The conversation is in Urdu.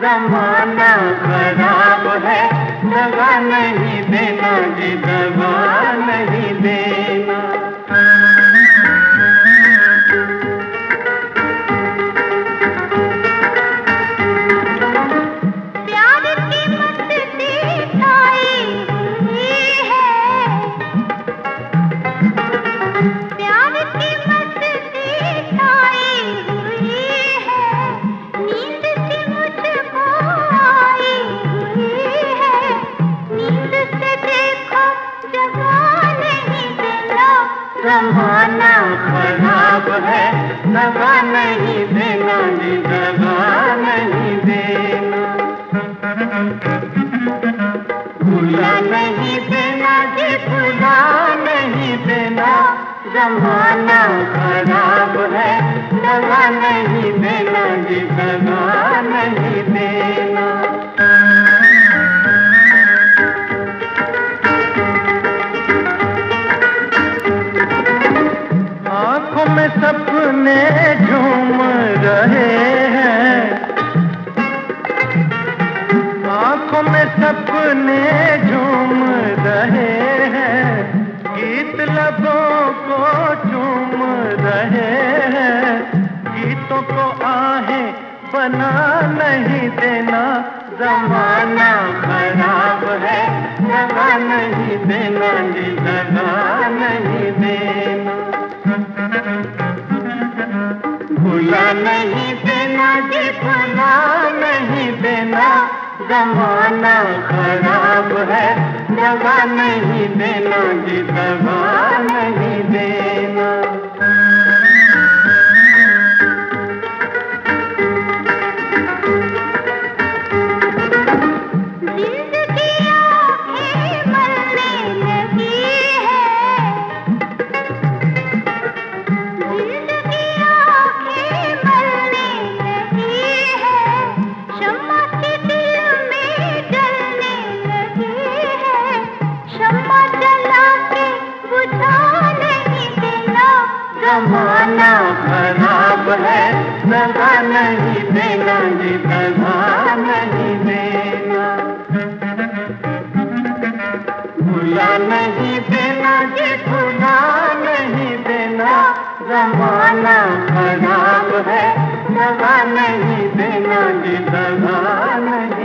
زمانہ خراب ہے دوا نہیں دینا جی دوا نہیں۔ زمانہ خراب ہے۔ دگا نہیں دینا جی دگا نہیں دینا۔ بھولا نہیں دینا جی بھولا نہیں دینا۔ زمانہ میں سپنے جھوم رہے ہیں۔ آنکھوں میں سپنے جھوم رہے ہیں۔ گیت لبوں کو چوم رہے ہیں۔ گیتوں کو آہیں بنا نہیں دینا۔ زمانہ خراب ہے۔ دگا نہیں دینا جی نہیں دینا۔ نہیں دینا جی نہیں دینا زمانہ خراب ہے۔ دگا نہیں دینا جی دوا نہیں دگا نہیں دینا جی، یہ دینا۔ بھولا نہیں جی، زمانہ خراب ہے دگا نہیں دینا جی، یہ دگا نہیں